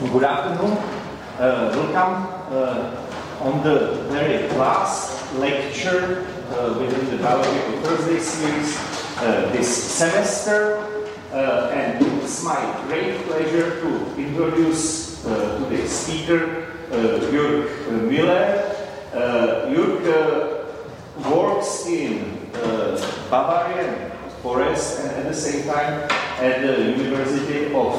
Good afternoon. Uh, welcome uh, on the very last lecture uh, within the Biological Thursday series uh, this semester. Uh, and it's my great pleasure to introduce uh, today's speaker, Jörg Müller. Jörg works in Bavarian forest and at the same time at the University of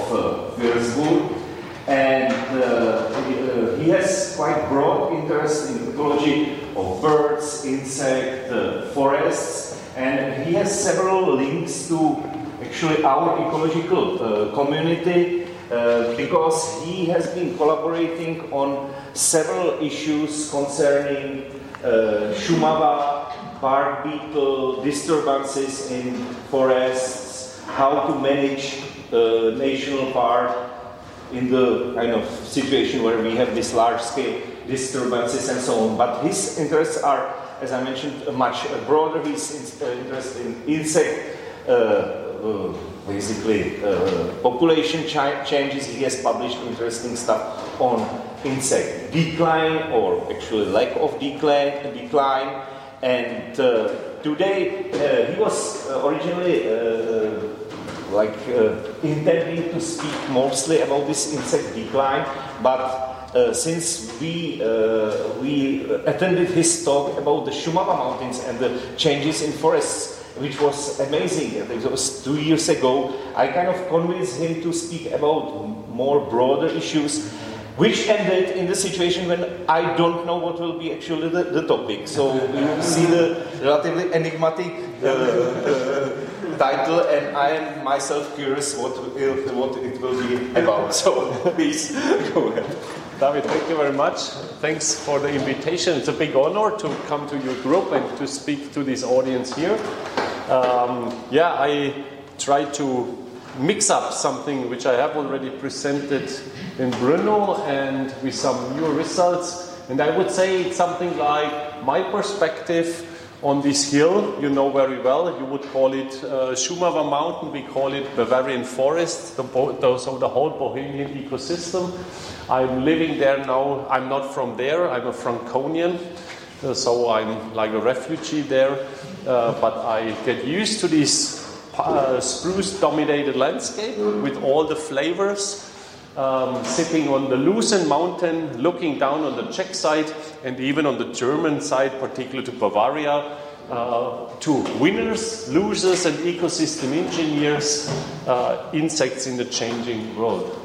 Würzburg and uh, he, uh, has quite broad interest in ecology of birds, insects, uh, forests, and he has several links to actually our ecological uh, community uh, because he has been collaborating on several issues concerning uh, Shumava, bark beetle, disturbances in forests, how to manage national park in the kind of situation where we have these large scale disturbances and so on. But his interests are, as I mentioned, much broader. He's uh, interested in insect, uh, uh, basically uh, population ch- changes. He has published interesting stuff on insect decline or actually lack of decline. decline. And uh, today uh, he was originally like uh, intending to speak mostly about this insect decline, but uh, since we uh, we attended his talk about the Shumava Mountains and the changes in forests, which was amazing. It was two years ago. I kind of convinced him to speak about more broader issues which ended in the situation when I don't know what will be actually the, the topic. So you see the relatively enigmatic uh, uh, title, and I am myself curious what, what it will be about. So please go ahead. David, thank you very much. Thanks for the invitation. It's a big honor to come to your group and to speak to this audience here. Um, yeah, I try to mix up something which I have already presented in Brno and with some new results. And I would say it's something like my perspective on this hill, you know very well. You would call it uh, Shumava Mountain, we call it Bavarian Forest, the, so the whole Bohemian ecosystem. I'm living there now. I'm not from there, I'm a Franconian, uh, so I'm like a refugee there. Uh, but I get used to this uh, spruce dominated landscape with all the flavors. Um, sitting on the Lusen mountain, looking down on the Czech side and even on the German side, particularly to Bavaria, uh, to winners, losers, and ecosystem engineers, uh, insects in the changing world.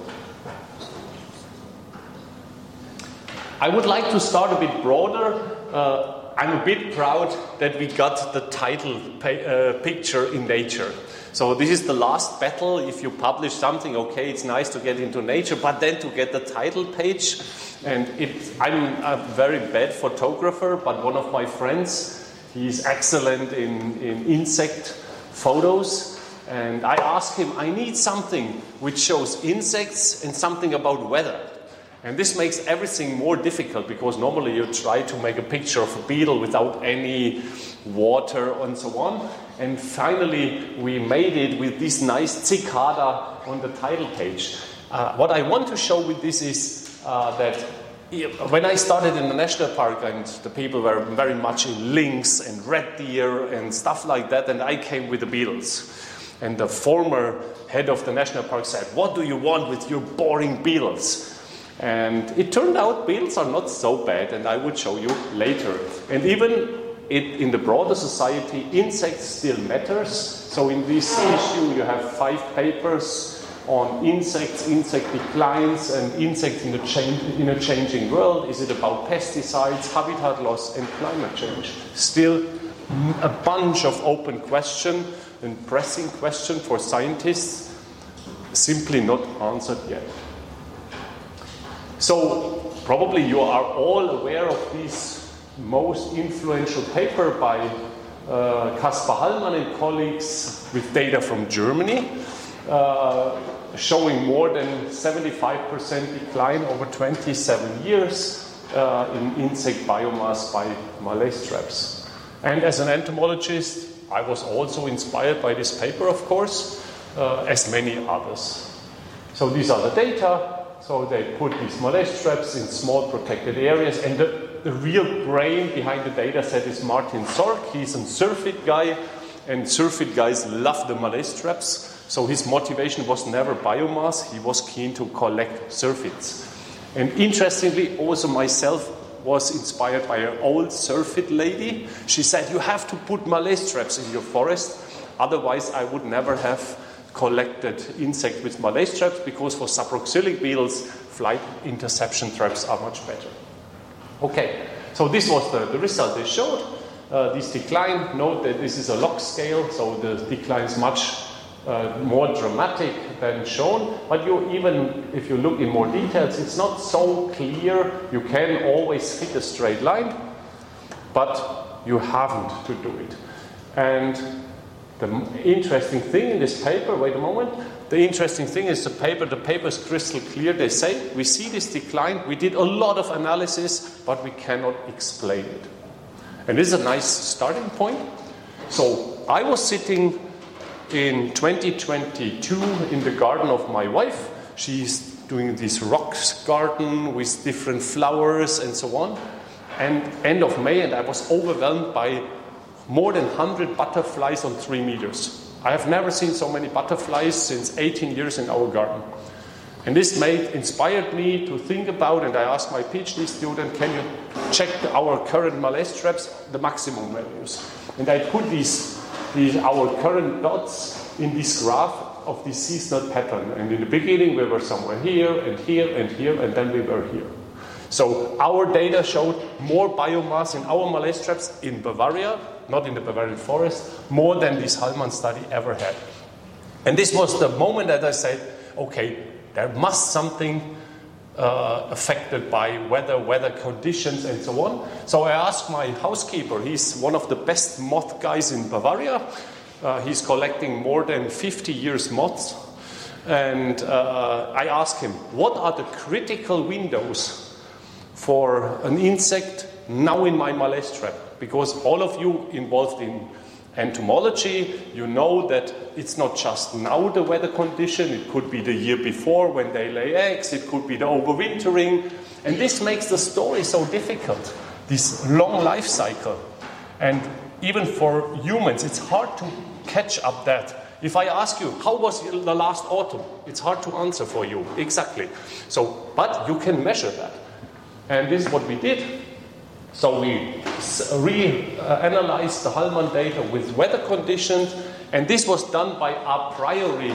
I would like to start a bit broader. Uh, I'm a bit proud that we got the title uh, picture in Nature. So this is the last battle. If you publish something, okay, it's nice to get into Nature, but then to get the title page, and it, I'm a very bad photographer, but one of my friends, he's excellent in, in insect photos. And I asked him, I need something which shows insects and something about weather. And this makes everything more difficult because normally you try to make a picture of a beetle without any water and so on. And finally, we made it with this nice cicada on the title page. Uh, what I want to show with this is uh, that when I started in the national park, and the people were very much in lynx and red deer and stuff like that, and I came with the beetles. And the former head of the national park said, What do you want with your boring beetles? And it turned out beetles are not so bad, and I would show you later. And even it, in the broader society, insects still matters. So in this issue, you have five papers on insects, insect declines, and insects in a, change, in a changing world. Is it about pesticides, habitat loss, and climate change? Still a bunch of open question and pressing question for scientists, simply not answered yet. So, probably you are all aware of this most influential paper by uh, Caspar Hallmann and colleagues with data from Germany, uh, showing more than 75% decline over 27 years uh, in insect biomass by malaise traps. And as an entomologist, I was also inspired by this paper, of course, uh, as many others. So these are the data So they put these malaise traps in small protected areas. And the, the real brain behind the data set is Martin Sorg. He's a syrphid guy, and syrphid guys love the malaise traps. So his motivation was never biomass, he was keen to collect syrphids. And interestingly, also myself was inspired by an old syrphid lady. She said, You have to put malaise traps in your forest, otherwise, I would never have collected insect with malaise traps because for saproxylic beetles, flight interception traps are much better. Okay, so this was the, the result they showed. Uh, this decline, note that this is a log scale, so the decline is much uh, more dramatic than shown. But you even, if you look in more details, it's not so clear. You can always fit a straight line, but you haven't to do it. And the interesting thing in this paper, wait a moment, the interesting thing is the paper, the paper is crystal clear. They say, we see this decline, we did a lot of analysis, but we cannot explain it. And this is a nice starting point. So I was sitting in 2022 in the garden of my wife. She's doing this rocks garden with different flowers and so on. And end of May, and I was overwhelmed by more than 100 butterflies on three meters. I have never seen so many butterflies since 18 years in our garden. And this made inspired me to think about, and I asked my PhD student, can you check our current malaise traps, the maximum values? And I put these, these our current dots in this graph of this seasonal pattern. And in the beginning, we were somewhere here and here and here, and then we were here. So our data showed more biomass in our malaise traps in Bavaria, not in the Bavarian forest, more than this Hallmann study ever had. And this was the moment that I said, okay, there must something uh, affected by weather, weather conditions, and so on. So I asked my housekeeper, he's one of the best moth guys in Bavaria. Uh, he's collecting more than 50 years moths. And uh, I asked him, what are the critical windows for an insect now in my malaise trap? Because all of you involved in entomology, you know that it's not just now the weather condition, it could be the year before when they lay eggs, it could be the overwintering. And this makes the story so difficult, this long life cycle. And even for humans, it's hard to catch up that. If I ask you, how was the last autumn? It's hard to answer for you, exactly. So, but you can measure that. And this is what we did. So we re-analyzed the Hallmann data with weather conditions, and this was done by a priori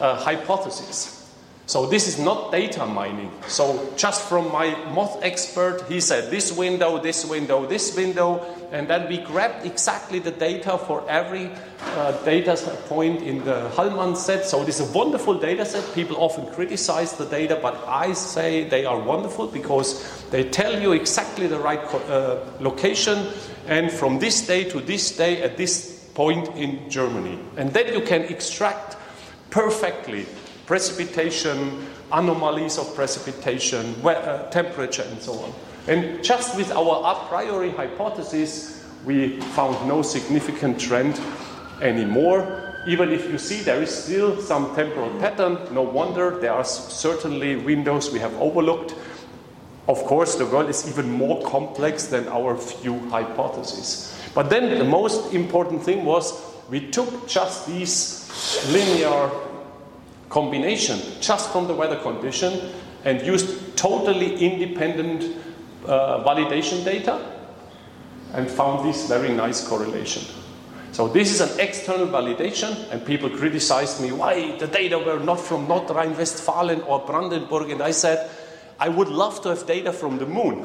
uh, hypothesis. So this is not data mining. So just from my moth expert, he said this window, this window, this window, and then we grabbed exactly the data for every uh, data point in the Hallmann set. So it is a wonderful data set. People often criticize the data, but I say they are wonderful because they tell you exactly the right uh, location and from this day to this day at this point in Germany. And then you can extract perfectly precipitation, anomalies of precipitation, uh, temperature, and so on. And just with our a priori hypothesis, we found no significant trend anymore. Even if you see there is still some temporal pattern, no wonder there are certainly windows we have overlooked. Of course, the world is even more complex than our few hypotheses. But then the most important thing was we took just these linear combination just from the weather condition and used totally independent uh, validation data and found this very nice correlation. So this is an external validation, and people criticized me why the data were not from North Rhine-Westphalia or Brandenburg, and I said I would love to have data from the moon.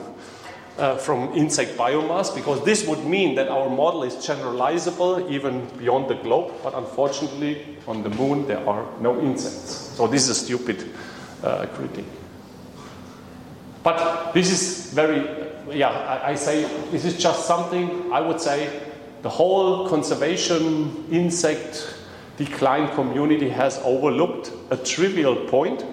Uh, from insect biomass because this would mean that our model is generalizable even beyond the globe, but unfortunately, on the moon there are no insects. So, this is a stupid uh, critique. But this is very, yeah, I, I say this is just something I would say the whole conservation insect decline community has overlooked a trivial point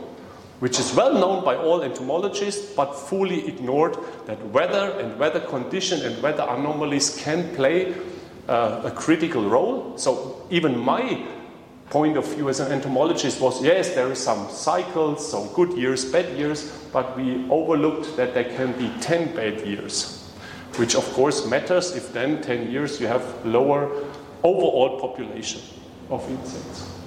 which is well known by all entomologists but fully ignored that weather and weather condition and weather anomalies can play uh, a critical role. So even my point of view as an entomologist was yes, there is some cycles, so good years, bad years, but we overlooked that there can be 10 bad years, which of course matters if then 10 years you have lower overall population of insects.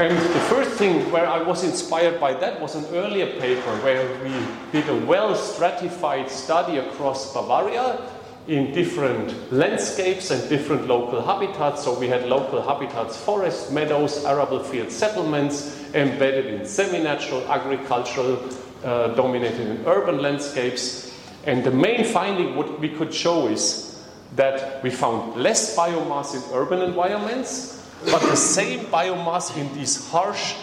And the first thing where I was inspired by that was an earlier paper where we did a well stratified study across Bavaria in different landscapes and different local habitats. So we had local habitats, forests, meadows, arable field settlements, embedded in semi-natural, agricultural, uh, dominated in urban landscapes. And the main finding what we could show is that we found less biomass in urban environments, but the same biomass in these harsh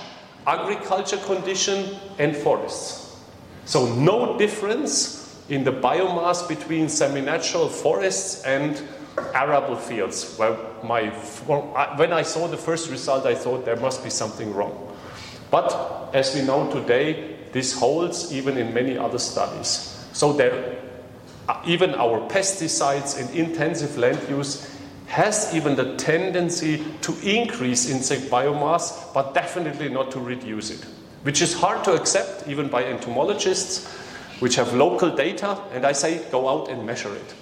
agriculture condition and forests. So no difference in the biomass between semi-natural forests and arable fields. My, when I saw the first result, I thought there must be something wrong. But as we know today, this holds even in many other studies. So there, uh, even our pesticides and intensive land use has even the tendency to increase insect biomass, but definitely not to reduce it, which is hard to accept even by entomologists which have local data, and I say go out and measure it.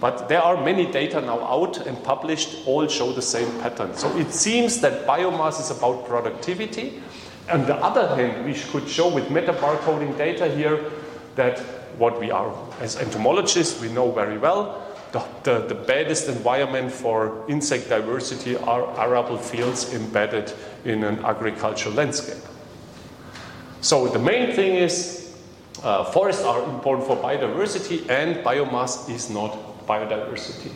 But there are many data now out and published, all show the same pattern. So it seems that biomass is about productivity. On the other hand, we could show with metabarcoding data here that what we are, as entomologists, we know very well. The, the, the baddest environment for insect diversity are arable fields embedded in an agricultural landscape. So the main thing is uh, forests are important for biodiversity, and biomass is not biodiversity.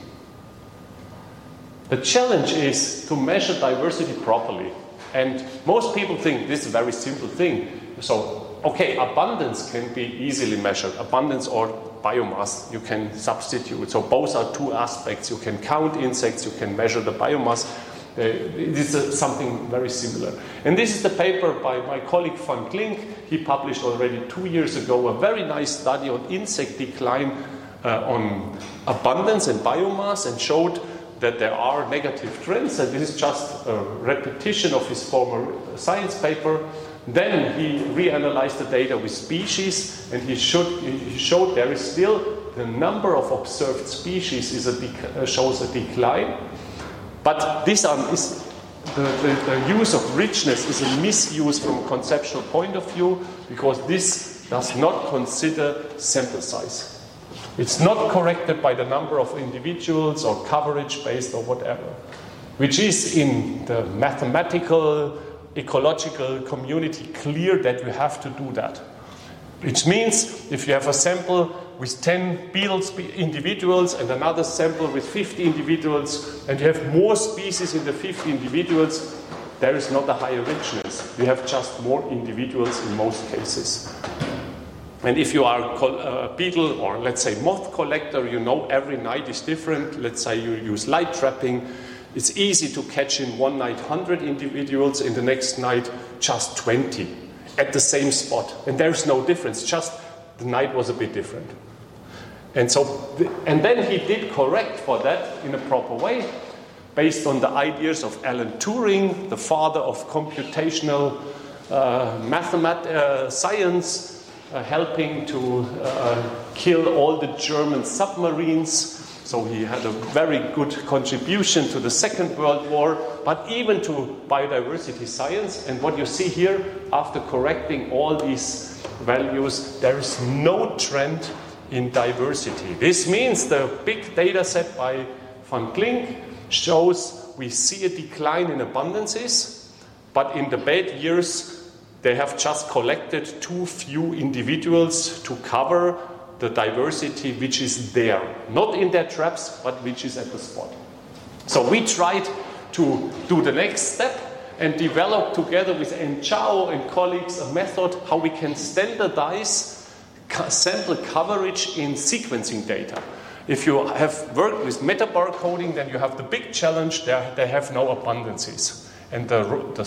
The challenge is to measure diversity properly. And most people think this is a very simple thing. So, okay, abundance can be easily measured. Abundance or biomass, you can substitute. So, both are two aspects. You can count insects, you can measure the biomass. Uh, it is something very similar. And this is the paper by my colleague van Klink. He published already two years ago a very nice study on insect decline uh, on abundance and biomass and showed that there are negative trends. And this is just a repetition of his former science paper. Then he reanalyzed the data with species and he, should, he showed there is still the number of observed species is a uh, shows a decline but this um, is the, the, the, use of richness is a misuse from a conceptual point of view because this does not consider sample size. It's not corrected by the number of individuals or coverage based or whatever, which is in the mathematical, ecological community clear that we have to do that. Which means if you have a sample with 10 beetle individuals and another sample with 50 individuals, and you have more species in the 50 individuals, there is not a higher richness. You have just more individuals in most cases. And if you are a beetle or let's say moth collector, you know every night is different. Let's say you use light trapping. It's easy to catch in one night 100 individuals, in the next night just 20 at the same spot. And there's no difference, just the night was a bit different. And so, and then he did correct for that in a proper way, based on the ideas of Alan Turing, the father of computational uh, mathemat- uh, science, uh, helping to uh, kill all the German submarines. So he had a very good contribution to the Second World War, but even to biodiversity science. And what you see here, after correcting all these values, there is no trend in diversity. This means the big data set by Van Klink shows we see a decline in abundances, but in the bad years, they have just collected too few individuals to cover the diversity which is there. Not in their traps, but which is at the spot. So we tried to do the next step and develop together with Anne Chao and colleagues a method how we can standardize sample coverage in sequencing data. If you have worked with metabarcoding, then you have the big challenge they have no abundances. And the, the,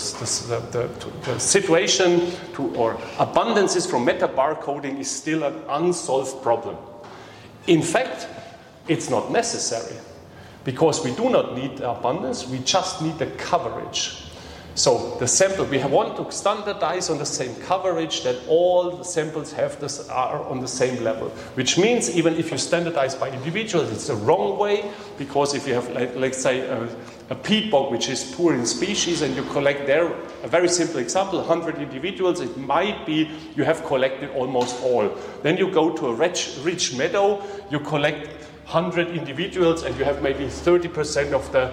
the, the, situation to, or abundances from metabarcoding is still an unsolved problem. In fact, it's not necessary because we do not need abundance, we just need the coverage. So the sample, we want to standardize on the same coverage that all the samples have this, are on the same level. Which means even if you standardize by individuals, it's the wrong way because if you have, like, let's say, a, a peat bog which is poor in species and you collect there, a very simple example, 100 individuals, it might be you have collected almost all. Then you go to a rich, rich meadow, you collect 100 individuals and you have maybe 30% of the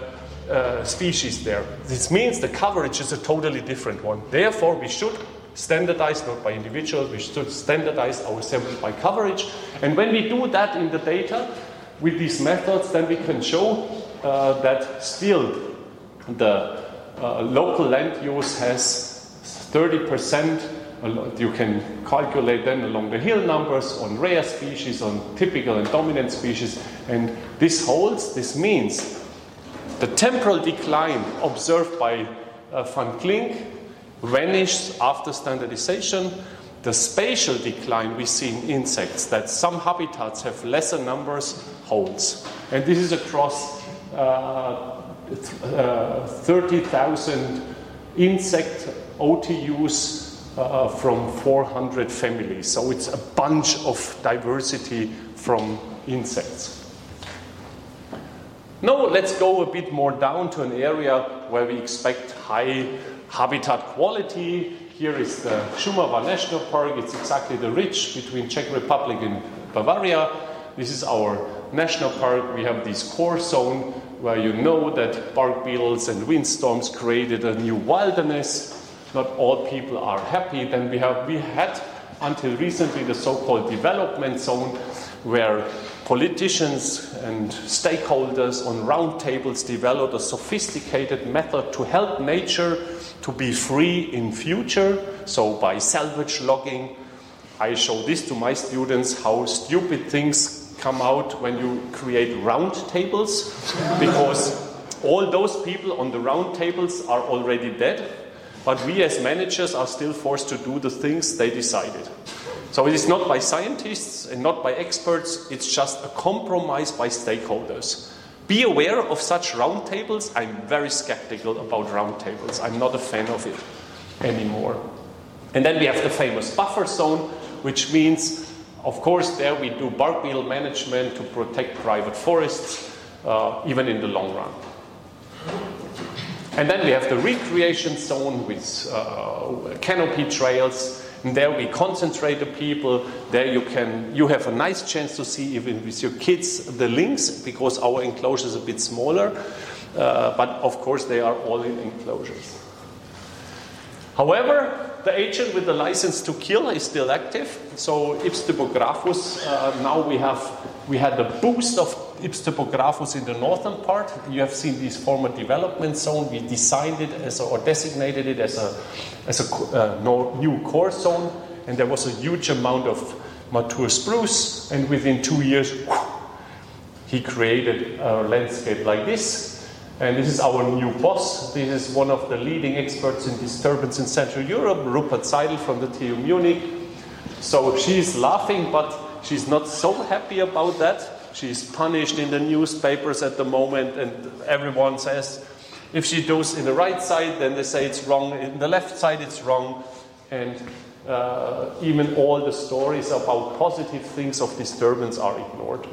uh, species there. This means the coverage is a totally different one. Therefore, we should standardize not by individuals, we should standardize our samples by coverage. And when we do that in the data with these methods, then we can show that still the uh, local land use has 30%. You can calculate then along the hill numbers on rare species, on typical and dominant species, and this holds. This means the temporal decline observed by uh, van Klink vanished after standardization. The spatial decline we see in insects, that some habitats have lesser numbers, holds. And this is across uh, uh, 30,000 insect OTUs uh, from 400 families. So it's a bunch of diversity from insects. Now let's go a bit more down to an area where we expect high habitat quality. Here is the Šumava National Park. It's exactly the ridge between Czech Republic and Bavaria. This is our national park. We have this core zone where you know that bark beetles and windstorms created a new wilderness. Not all people are happy. Then we have we had until recently the so-called development zone where politicians and stakeholders on roundtables developed a sophisticated method to help nature to be free in future. So by salvage logging, I show this to my students how stupid things come out when you create round tables because all those people on the round tables are already dead, but we as managers are still forced to do the things they decided. So it is not by scientists and not by experts, it's just a compromise by stakeholders. Be aware of such roundtables. I'm very skeptical about roundtables. I'm not a fan of it anymore. And then we have the famous buffer zone, which means, of course, there we do bark beetle management to protect private forests, uh, even in the long run. And then we have the recreation zone with uh, canopy trails and there we concentrate the people. There you can you have a nice chance to see even with your kids the lynx because our enclosure is a bit smaller. Uh, but of course they are all in enclosures. However, the agent with the license to kill is still active. So Ips typographus, uh, now we have we had a boost of Ips typographus in the northern part. You have seen this former development zone. We designed it as a, or designated it as a as a uh, new core zone, and there was a huge amount of mature spruce. And within two years, he created a landscape like this. And this is our new boss. This is one of the leading experts in disturbance in Central Europe, Rupert Seidl from the TU Munich. So she's laughing, but she's not so happy about that. She's punished in the newspapers at the moment, and everyone says if she does in the right side, then they say it's wrong. In the left side, it's wrong. And uh, even all the stories about positive things of disturbance are ignored.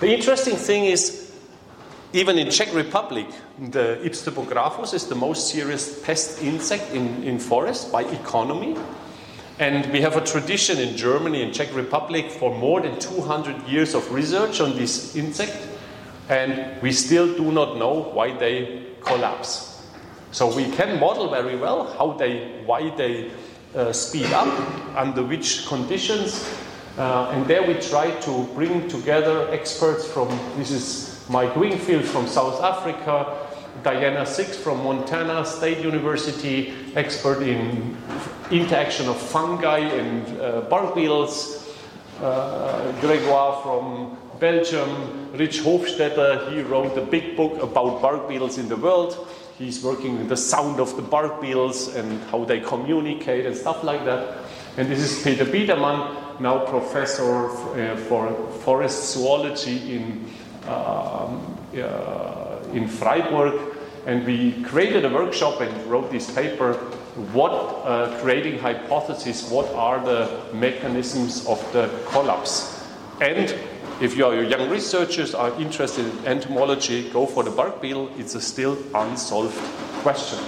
The interesting thing is even in Czech Republic, the Ips typographus is the most serious pest insect in, in forest by economy. And we have a tradition in Germany and Czech Republic for more than 200 years of research on this insect, and we still do not know why they collapse. So we can model very well how they, why they uh, speed up, under which conditions, uh, and there we try to bring together experts from this is Mike Wingfield from South Africa, Diana Six from Montana State University, expert in interaction of fungi and uh, bark beetles, uh, Gregoire from Belgium, Rich Hofstetter, he wrote a big book about bark beetles in the world. He's working with the sound of the bark beetles and how they communicate and stuff like that. And this is Peter Biedermann, now professor uh, for forest zoology in um, uh, in Freiburg, and we created a workshop and wrote this paper. What uh, creating hypotheses? What are the mechanisms of the collapse? And if you are young researchers are interested in entomology, go for the bark beetle. It's a still unsolved question.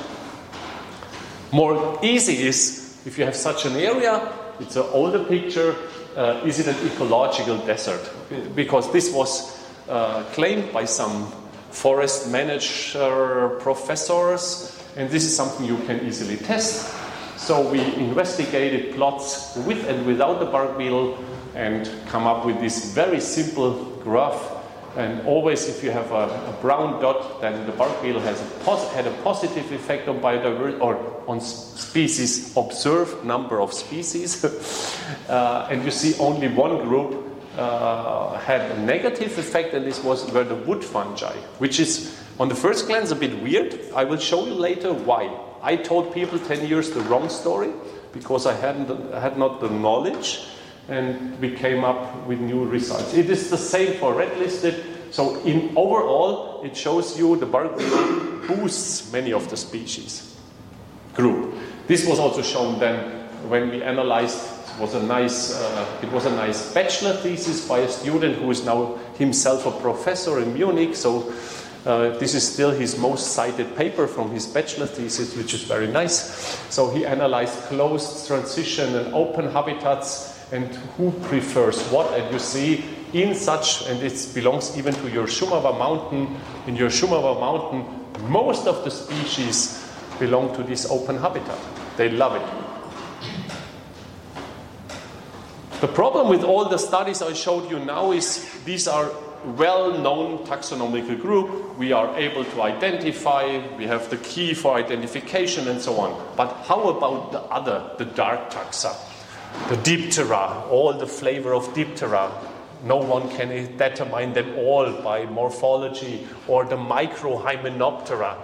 More easy is if you have such an area, it's an older picture, uh, is it an ecological desert? Because this was uh, claimed by some forest manager professors, and this is something you can easily test. So we investigated plots with and without the bark beetle and come up with this very simple graph. And always, if you have a, a brown dot, then the bark beetle has a had a positive effect on biodiversity or on species observed, number of species. uh, and you see only one group uh, had a negative effect, and this was were the wood fungi, which is on the first glance a bit weird. I will show you later why. I told people 10 years the wrong story because I hadn't had not the knowledge and we came up with new results. It is the same for red listed. So in overall, it shows you the bark boosts many of the species group. This was also shown then when we analyzed. It was a nice. Uh, it was a nice bachelor thesis by a student who is now himself a professor in Munich. So. Uh, this is still his most cited paper from his bachelor thesis, which is very nice. So he analyzed closed, transition, and open habitats and who prefers what. And you see in such, and it belongs even to your Shumava mountain, in your Shumava mountain, most of the species belong to this open habitat. They love it. The problem with all the studies I showed you now is these are well-known taxonomical group. We are able to identify, we have the key for identification and so on. But how about the other, the dark taxa? the Diptera, all the flavor of Diptera. No one can determine them all by morphology or the microhymenoptera.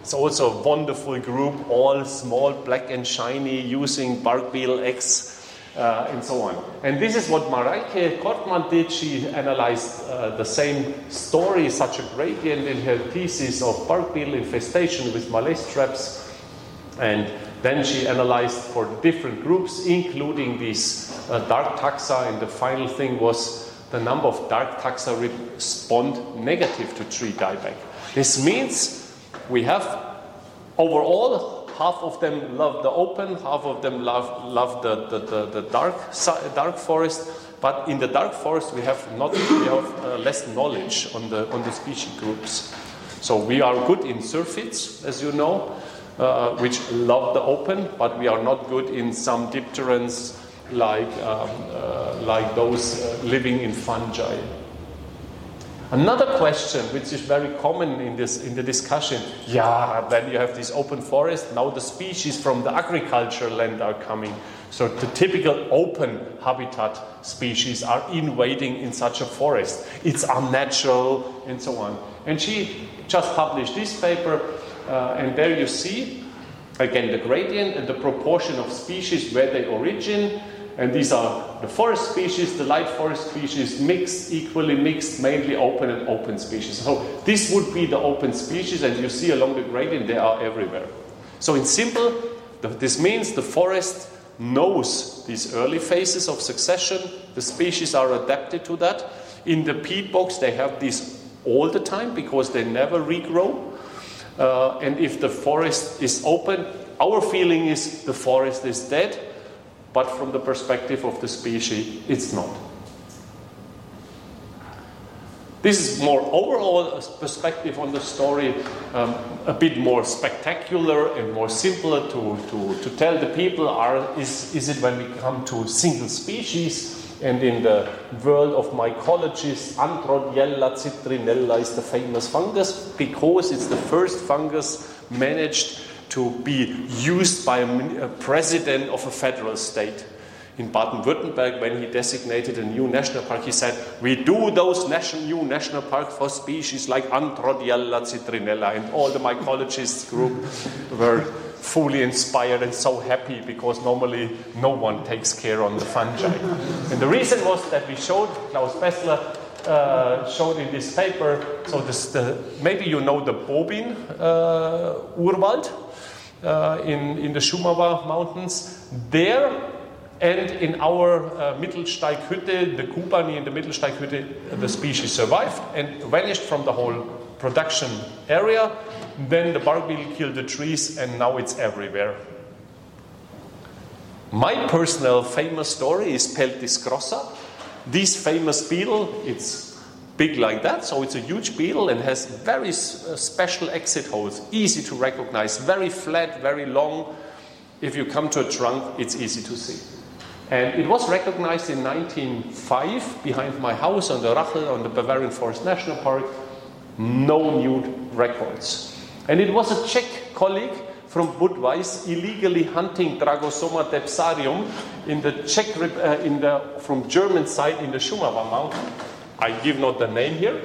It's also a wonderful group, all small, black and shiny, using bark beetle X uh, and so on. And this is what Mareike Kortmann did. She analyzed uh, the same story, such a gradient in her thesis of bark beetle infestation with malaise traps. And then she analyzed for different groups, including these uh, dark taxa, and the final thing was the number of dark taxa respond negative to tree dieback. This means we have overall half of them love the open, half of them love, love the, the, the, the dark, dark forest, but in the dark forest we have, not, we have uh, less knowledge on the, on the species groups. So we are good in syrphids, as you know, uh, which love the open, but we are not good in some dipterans like, um, uh, like those uh, living in fungi. Another question, which is very common in, this, in the discussion, yeah, then you have this open forest, now the species from the agriculture land are coming. So the typical open habitat species are invading in such a forest. It's unnatural and so on. And she just published this paper uh, and there you see, again, the gradient and the proportion of species where they origin. And these are the forest species, the light forest species, mixed, equally mixed, mainly open and open species. So this would be the open species, and you see along the gradient they are everywhere. So in simple, this means the forest knows these early phases of succession. The species are adapted to that. In the peat bogs, they have this all the time because they never regrow. Uh, and if the forest is open, our feeling is the forest is dead, but from the perspective of the species, it's not. This is more overall perspective on the story, um, a bit more spectacular and more simpler to, to, to tell the people are, is, is it when we come to single species and in the world of mycologists, Antrodiella citrinella is the famous fungus because it's the first fungus managed to be used by a, president of a federal state. In Baden-Württemberg, when he designated a new national park, he said, "We do those national, new national park for species like Antrodiella citrinella," and all the mycologists group were fully inspired and so happy because normally no one takes care on the fungi. and the reason was that we showed Claus Bässler uh, showed in this paper. So this, the, maybe you know the Boubín uh, Urwald in, in the Shumawa Mountains. There and in our uh, Mittelsteighütte, the Kubani in the Mittelsteighütte, the species survived and vanished from the whole production area. Then the bark beetle killed the trees and now it's everywhere. My personal famous story is Peltis grossa. This famous beetle, it's big like that, so it's a huge beetle and has very uh, special exit holes, easy to recognize, very flat, very long. If you come to a trunk, it's easy to see. And it was recognized in 1905 behind my house on the Rachel, on the Bavarian Forest National Park. No new records. And it was a Czech colleague from Budweis illegally hunting Tragosoma depsarium in the Czech, uh, in the, from German side in the Shumawa mountain. I give not the name here,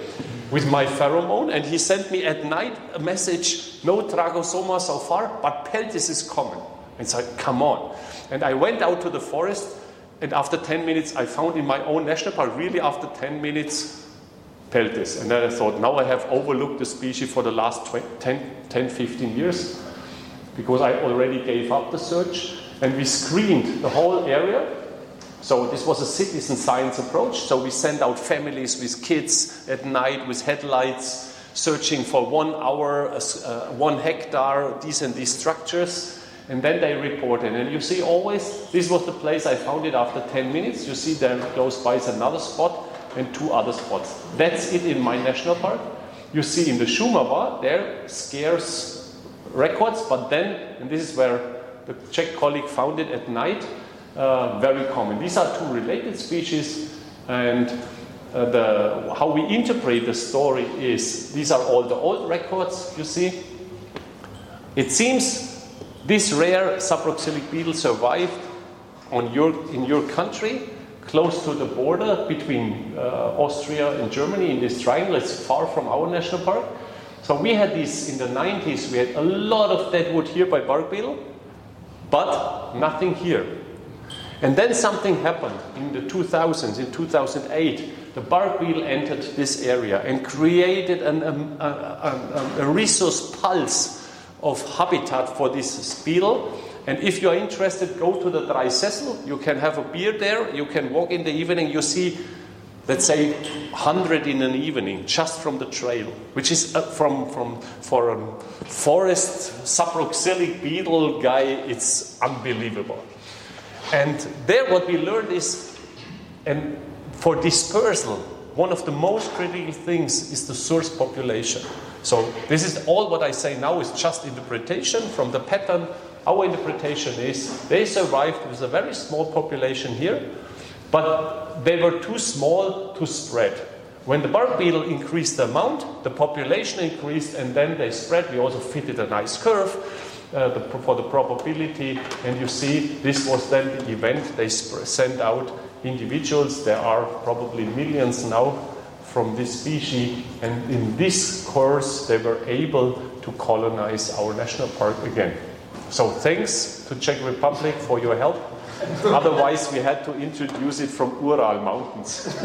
with my pheromone, and he sent me at night a message, no Tragosoma so far, but Peltis is common. And so, come on. And I went out to the forest, and after 10 minutes, I found in my own national park, really after 10 minutes, Peltis. And then I thought, now I have overlooked the species for the last 20, 10, 10 15 years because I already gave up the search and we screened the whole area. So this was a citizen science approach. So we sent out families with kids at night with headlights searching for one hour, uh, one hectare, these and these structures. And then they reported. And you see always, this was the place I found it after 10 minutes. You see there close by is another spot and two other spots. That's it in my national park. You see in the Shumawa, there scarce records, but then, and this is where the Czech colleague found it at night, uh, very common. These are two related species, and uh, the, how we interpret the story is these are all the old records you see. It seems this rare saproxylic beetle survived on your, in your country, close to the border between uh, Austria and Germany in this triangle. It's far from our national park. So we had these in the 90s, we had a lot of dead wood here by bark beetle, but nothing here. And then something happened in the 2000s, in 2008. The bark beetle entered this area and created an, um, a, a, a, resource pulse of habitat for this beetle. And if you are interested, go to the Dreisessel. You can have a beer there. You can walk in the evening. You see let's say 100 in an evening just from the trail which is uh, from, from for a forest saproxylic beetle guy it's unbelievable and there what we learned is and for dispersal one of the most critical things is the source population so this is all what i say now is just interpretation from the pattern our interpretation is they survived with a very small population here but they were too small to spread. When the bark beetle increased the amount, the population increased, and then they spread. We also fitted a nice curve uh, the, for the probability, and you see this was then the event. They sent out individuals. There are probably millions now from this species, and in this course, they were able to colonize our national park again. So, thanks to Czech Republic for your help. Otherwise, we had to introduce it from Ural Mountains.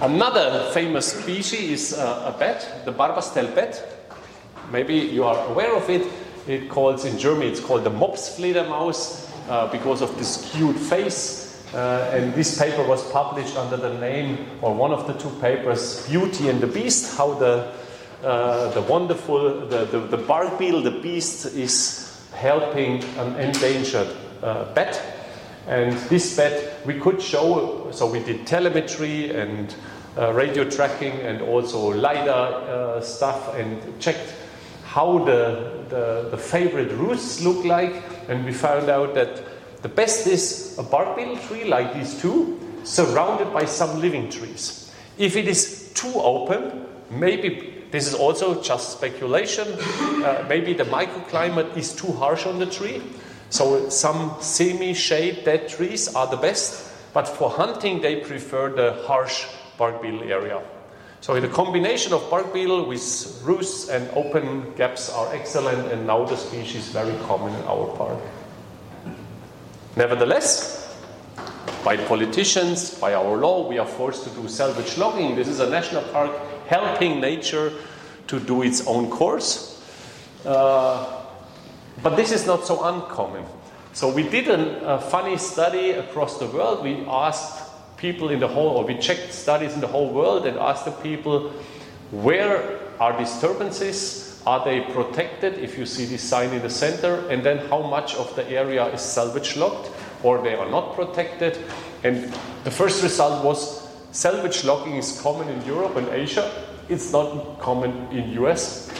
Another famous species is uh, a bat, the Barbastelle bat. Maybe you are aware of it. It calls in Germany, it's called the Mopsfledermaus uh, because of this cute face. Uh, and this paper was published under the name, or one of the two papers, Beauty and the Beast, how the, uh, the wonderful, the, the, the bark beetle, the beast, is helping an endangered uh, bat. And this bat we could show, so we did telemetry and uh, radio tracking and also LiDAR uh, stuff and checked how the, the, the, favorite roosts look like. And we found out that the best is a bark beetle tree like these two, surrounded by some living trees. If it is too open, maybe this is also just speculation. Uh, maybe the microclimate is too harsh on the tree. So some semi-shade dead trees are the best. But for hunting, they prefer the harsh bark beetle area. So the combination of bark beetle with roosts and open gaps are excellent, and now the species is very common in our park. Nevertheless, by politicians, by our law, we are forced to do salvage logging. This is a national park helping nature to do its own course. Uh, but this is not so uncommon. So we did an, a funny study across the world. We asked people in the whole, or we checked studies in the whole world and asked the people where are disturbances? Are they protected if you see this sign in the center? And then how much of the area is salvage logged or they are not protected? And the first result was salvage logging is common in Europe and Asia. It's not common in US.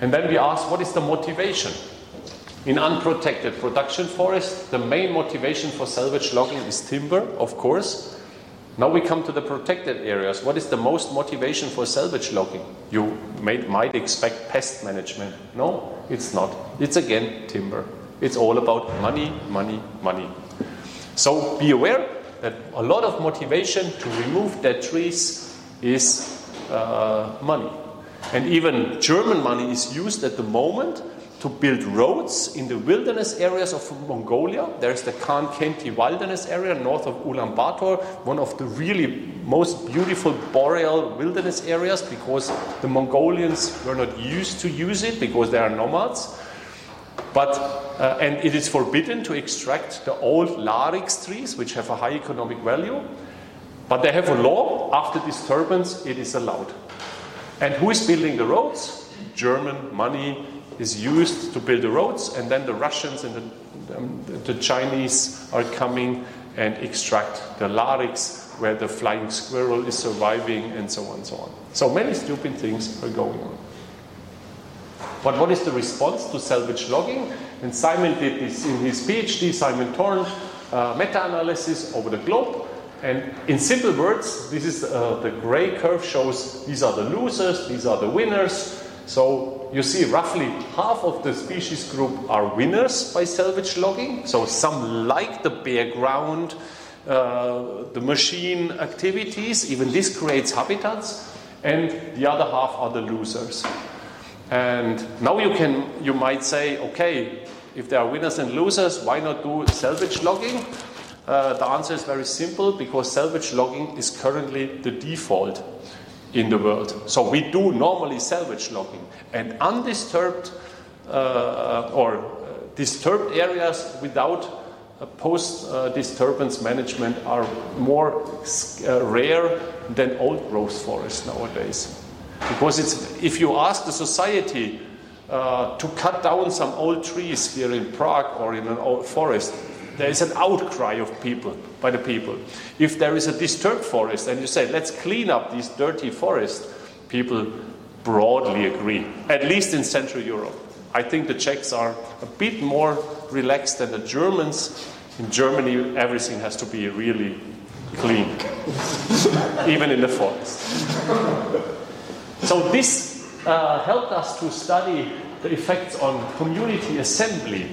And then we asked what is the motivation? In unprotected production forest, the main motivation for salvage logging is timber, of course. Now we come to the protected areas. What is the most motivation for salvage logging? You may, might expect pest management. No, it's not. It's again timber. It's all about money, money, money. So be aware that a lot of motivation to remove dead trees is uh, money. And even German money is used at the moment to build roads in the wilderness areas of Mongolia. There's the Khan Khenti wilderness area north of Ulaanbaatar, one of the really most beautiful boreal wilderness areas because the Mongolians were not used to use it because they are nomads. But, uh, and it is forbidden to extract the old larix trees, which have a high economic value. But they have a law, after disturbance, it is allowed. And who is building the roads? German money, is used to build the roads, and then the Russians and the, um, the Chinese are coming and extract the larix where the flying squirrel is surviving, and so on and so on. So many stupid things are going on. But what is the response to salvage logging? And Simon did this in his PhD, Simon Thorn, uh, meta analysis over the globe. And in simple words, this is uh, the gray curve shows these are the losers, these are the winners. So you see roughly half of the species group are winners by salvage logging. So some like the bare ground, uh, the machine activities, even this creates habitats, and the other half are the losers. And now you can you might say, okay, if there are winners and losers, why not do salvage logging? Uh, the answer is very simple because salvage logging is currently the default in the world. So we do normally salvage logging, and undisturbed uh, or uh, disturbed areas without post uh, disturbance management are more uh, rare than old growth forests nowadays. Because if you ask the society uh, to cut down some old trees here in Prague or in an old forest, there is an outcry of people by the people. If there is a disturbed forest and you say, let's clean up these dirty forests, people broadly agree, at least in Central Europe. I think the Czechs are a bit more relaxed than the Germans. In Germany, everything has to be really clean, even in the forest. So, this uh, helped us to study the effects on community assembly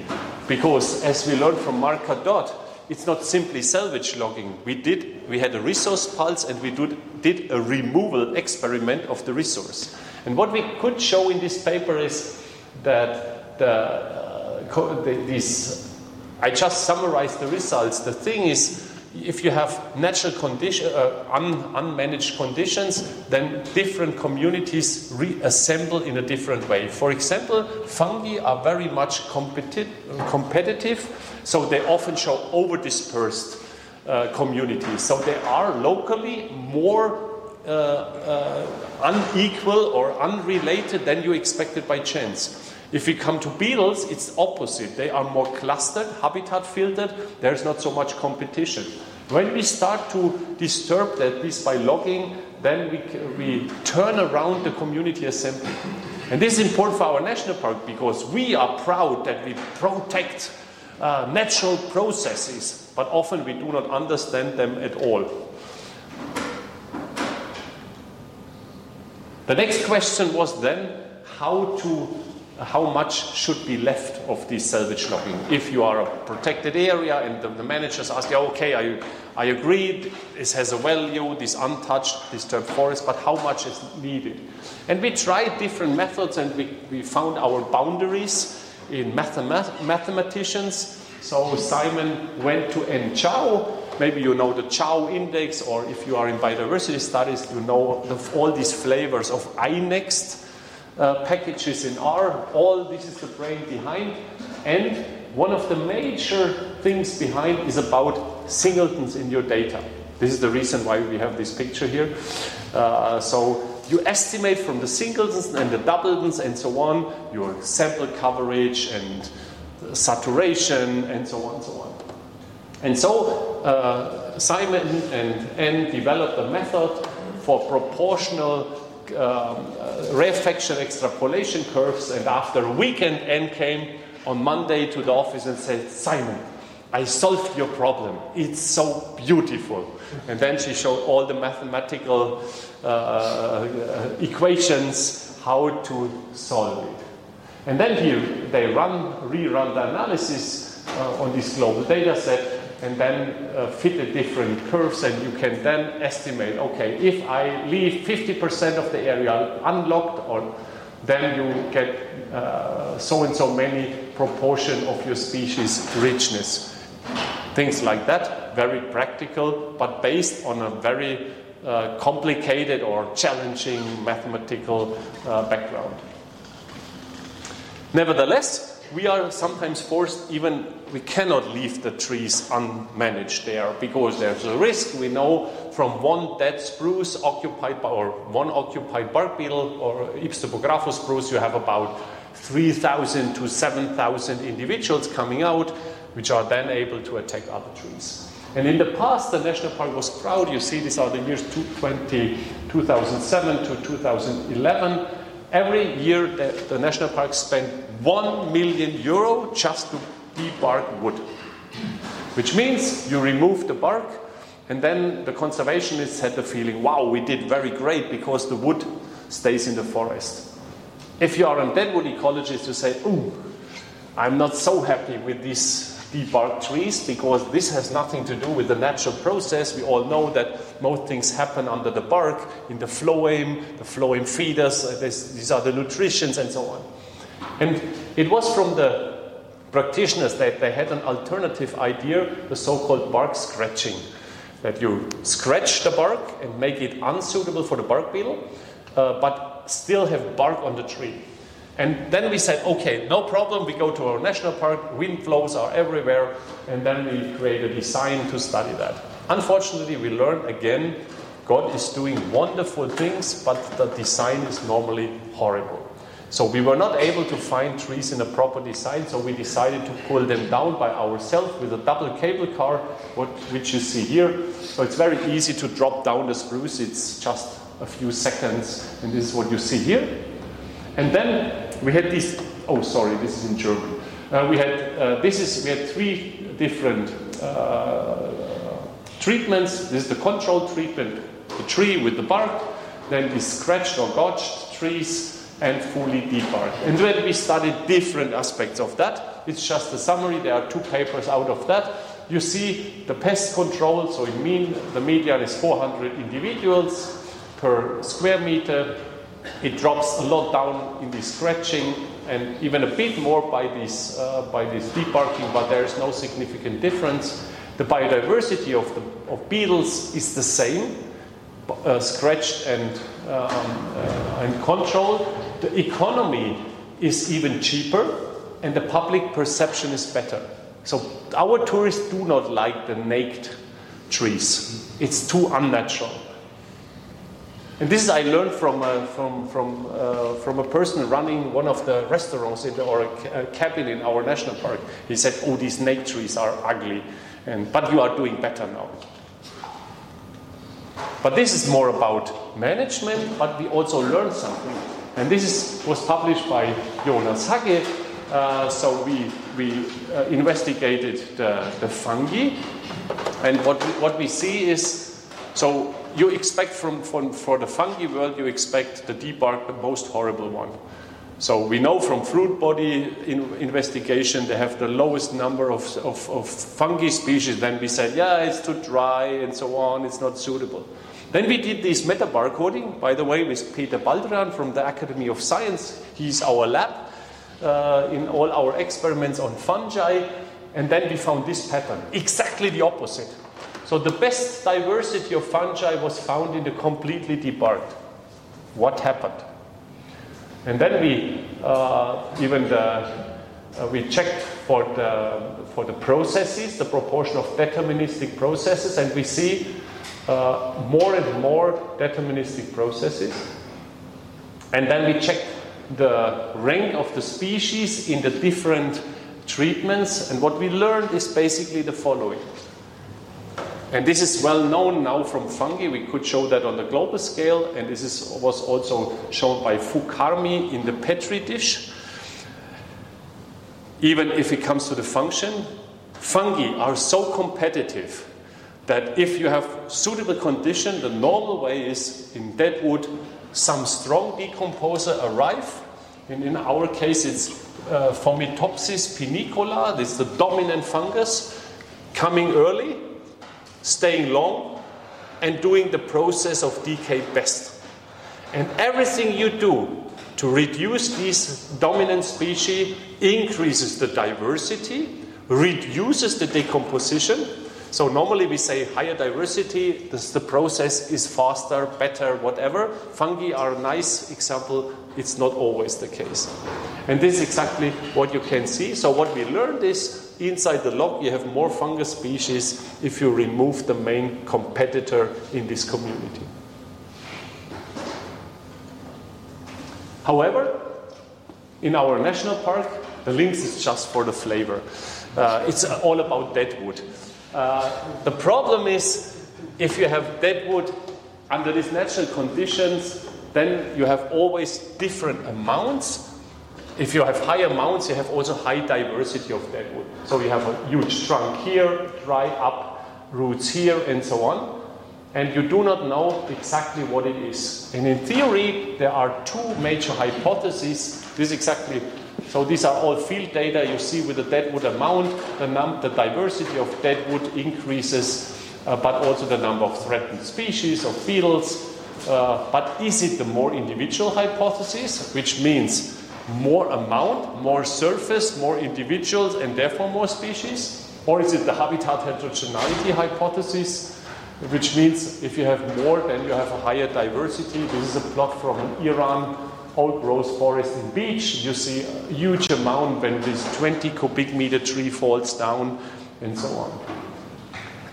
because, as we learned from Marc Cadotte, it's not simply salvage logging. We did, we had a resource pulse and we did, did a removal experiment of the resource. And what we could show in this paper is that the, uh, the, this, I just summarized the results. The thing is, if you have natural condition, uh, un, unmanaged conditions, then different communities reassemble in a different way. For example, fungi are very much competi- competitive, so they often show over dispersed uh, communities. So they are locally more uh, uh unequal or unrelated than you expected by chance. If we come to beetles, it's opposite. They are more clustered, habitat filtered, there's not so much competition. When we start to disturb that, this by logging, then we, we turn around the community assembly. And this is important for our national park because we are proud that we protect uh, natural processes, but often we do not understand them at all. The next question was then how to how much should be left of this salvage logging? If you are a protected area and the, the managers ask you, okay, I, I agree, this has a value, this untouched, disturbed forest, but how much is needed? And we tried different methods and we, we found our boundaries in mathemat- mathematicians. So Simon went to Anne Chao maybe you know the Chao index, or if you are in biodiversity studies, you know all these flavors of iNext uh, packages in R. All this is the brain behind. And one of the major things behind is about singletons in your data. This is the reason why we have this picture here. Uh, so you estimate from the singletons and the doubletons and so on your sample coverage and saturation and so on and so on. And so uh, Simon and Anne developed a method for proportional um, uh, rarefaction extrapolation curves. And after a weekend, Anne came on Monday to the office and said, Simon, I solved your problem. It's so beautiful. And then she showed all the mathematical uh, uh, equations how to solve it. And then here they run, rerun the analysis uh, on this global data set and then uh, fit the different curves and you can then estimate, okay, if I leave 50% of the area unlocked or then you get uh, so and so many proportion of your species richness. Things like that, very practical, but based on a very uh, complicated or challenging mathematical uh, background. Nevertheless, we are sometimes forced, even we cannot leave the trees unmanaged there because there's a risk. We know from one dead spruce occupied by, or one occupied bark beetle or Ips typographus spruce, you have about 3,000 to 7,000 individuals coming out, which are then able to attack other trees. And in the past, the national park was proud. You see, these are the years 20, 2007 to 2011 every year the, the national park spent 1 million euro just to debark wood. Which means you remove the bark, and then the conservationists had the feeling, wow, we did very great because the wood stays in the forest. If you are a deadwood ecologist, you say, oh, I'm not so happy with this debark trees because this has nothing to do with the natural process. We all know that most things happen under the bark, in the phloem, the phloem feeders, uh, these are the nutritions and so on. And it was from the practitioners that they had an alternative idea, the so called bark scratching. That you scratch the bark and make it unsuitable for the bark beetle, uh, but still have bark on the tree. And then we said, okay, no problem, we go to our national park, wind flows are everywhere, and then we create a design to study that. Unfortunately, we learned again, God is doing wonderful things, but the design is normally horrible. So we were not able to find trees in a proper design, so we decided to pull them down by ourselves with a double cable car, which you see here. So it's very easy to drop down the spruce, it's just a few seconds, and this is what you see here. And then we had this. Oh, sorry, this is in German. Uh, we had uh, this is we had three different uh, treatments. This is the control treatment, the tree with the bark, then the scratched or gouged trees, and fully debarked. And then we studied different aspects of that. It's just a summary. There are two papers out of that. You see the pest control. So in mean, the median is 400 individuals per square meter it drops a lot down in the scratching and even a bit more by this, uh, by this debarking, but there is no significant difference. The biodiversity of, the, of beetles is the same, uh, scratched and, um, uh, and controlled. The economy is even cheaper, and the public perception is better. So our tourists do not like the naked trees. It's too unnatural. And this is I learned from, uh, from, from, uh, from a person running one of the restaurants in the, or a, cabin in our national park. He said, oh, these snake trees are ugly, and, but you are doing better now. But this is more about management, but we also learned something. And this is, was published by Jonas Hagge. Uh, so we, we uh, investigated the, the fungi. And what we, what we see is, so you expect from, from for the fungi world, you expect the debark, the most horrible one. So we know from fruit body in investigation they have the lowest number of, of, of, fungi species. Then we said, yeah, it's too dry and so on, it's not suitable. Then we did this meta barcoding, by the way, with Peter Baldrian from the Academy of Science. He's our lab uh, in all our experiments on fungi. And then we found this pattern, exactly the opposite. So the best diversity of fungi was found in the completely debarked. What happened? And then we uh, even the, uh, we checked for the for the processes, the proportion of deterministic processes, and we see uh, more and more deterministic processes. And then we checked the rank of the species in the different treatments, and what we learned is basically the following. And this is well known now from fungi. We could show that on the global scale, and this is, was also shown by Fukami in the Petri dish. Even if it comes to the function, fungi are so competitive that if you have suitable condition, the normal way is in dead wood, some strong decomposer arrive, and in our case it's uh, Fomitopsis pinicola, this is the dominant fungus, coming early, staying long, and doing the process of decay best. And everything you do to reduce these dominant species increases the diversity, reduces the decomposition. So normally we say higher diversity, this, the process is faster, better, whatever. Fungi are a nice example. It's not always the case. And this is exactly what you can see. So what we learned is inside the log you have more fungus species if you remove the main competitor in this community. However, in our national park, the lynx is just for the flavor. Uh, it's all about deadwood. Uh, the problem is if you have deadwood under these natural conditions, then you have always different amounts if you have high amounts, you have also high diversity of deadwood. So you have a huge trunk here, dry up roots here, and so on. And you do not know exactly what it is. And in theory, there are two major hypotheses. This exactly. So these are all field data. You see with the deadwood amount, the, num- the diversity of deadwood increases, uh, but also the number of threatened species of beetles. Uh, but is it the more individual hypothesis, which means more amount, more surface, more individuals, and therefore more species? Or is it the habitat heterogeneity hypothesis, which means if you have more, then you have a higher diversity? This is a plot from an Iran old growth forest in beech. You see a huge amount when this 20 cubic meter tree falls down, and so on.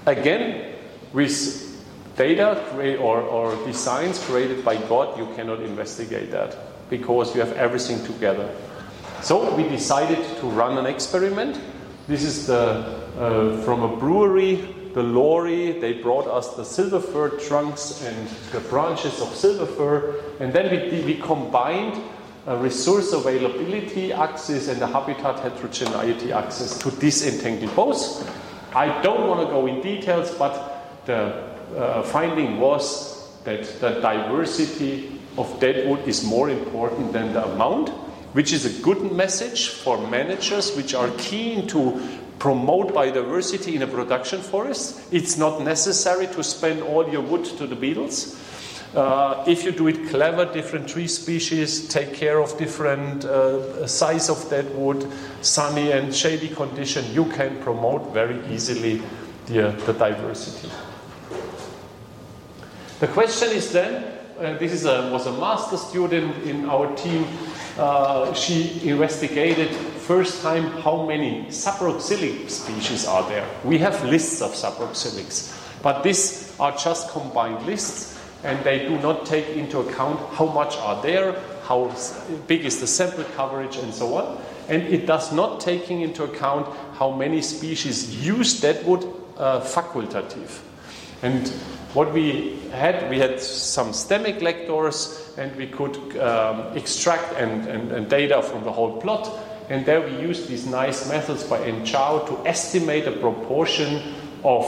Again, with data or, or designs created by God, you cannot investigate that because you have everything together. So we decided to run an experiment. This is the, uh, from a brewery, the Lori. They brought us the silver fir trunks and the branches of silver fir, and then we, we combined a resource availability axis and the habitat heterogeneity axis to disentangle both. I don't want to go in details, but the uh, finding was that the diversity of deadwood is more important than the amount, which is a good message for managers which are keen to promote biodiversity in a production forest. It's not necessary to spend all your wood to the beetles. Uh, if you do it clever, different tree species take care of different uh, size of dead wood, sunny and shady condition, you can promote very easily the, the diversity. The question is then, uh, this is a, was a master student in our team. Uh, she investigated first time how many saproxylic species are there. We have lists of saproxylics, but these are just combined lists, and they do not take into account how much are there, how big is the sample coverage, and so on. And it does not taking into account how many species use deadwood uh, facultative. And what we had, we had some stem eclectors, and we could um, extract and, and, and, data from the whole plot. And there we use these nice methods by Anne Chao to estimate a proportion of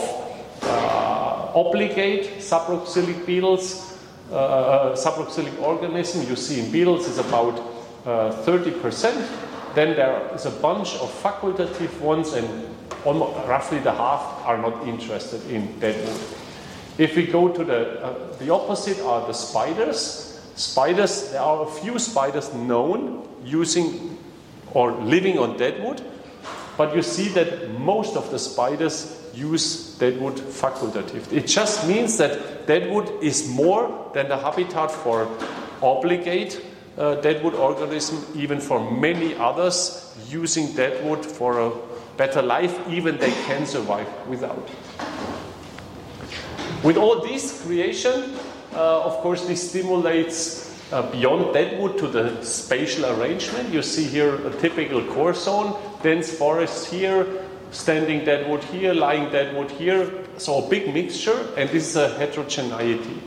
uh, obligate saproxylic beetles, uh, uh saproxylic organism. You see in beetles is about uh, 30%. Then there is a bunch of facultative ones, and almost, roughly the half are not interested in deadwood. If we go to the, uh, the opposite are the spiders. Spiders, there are a few spiders known using or living on deadwood. but you see that most of the spiders use deadwood facultative. It just means that deadwood is more than the habitat for obligate uh, deadwood organism, even for many others using deadwood for a better life, even they can survive without. With all this creation, uh, of course, this stimulates uh, beyond deadwood to the spatial arrangement. You see here a typical core zone, dense forest here, standing deadwood here, lying deadwood here. So a big mixture, and this is a heterogeneity.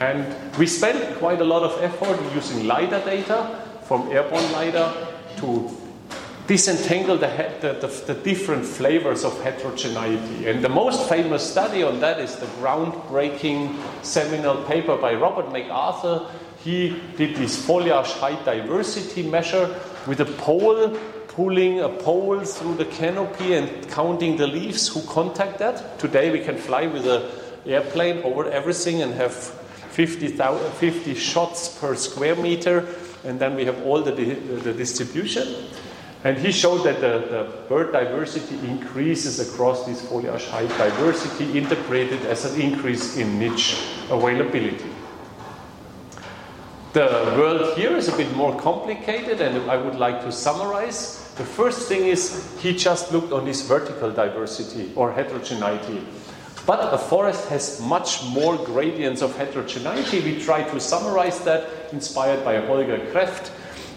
And we spent quite a lot of effort using LiDAR data from airborne LiDAR to disentangle the, the, the, the, different flavors of heterogeneity. And the most famous study on that is the groundbreaking seminal paper by Robert MacArthur. He did this foliage height diversity measure with a pole pulling a pole through the canopy and counting the leaves who contact that. Today we can fly with an airplane over everything and have 50, 50 shots per square meter, and then we have all the, the distribution. And he showed that the, the, bird diversity increases across this foliage height diversity, interpreted as an increase in niche availability. The world here is a bit more complicated, and I would like to summarize. The first thing is he just looked on this vertical diversity or heterogeneity. But a forest has much more gradients of heterogeneity. We try to summarize that, inspired by Holger Kreft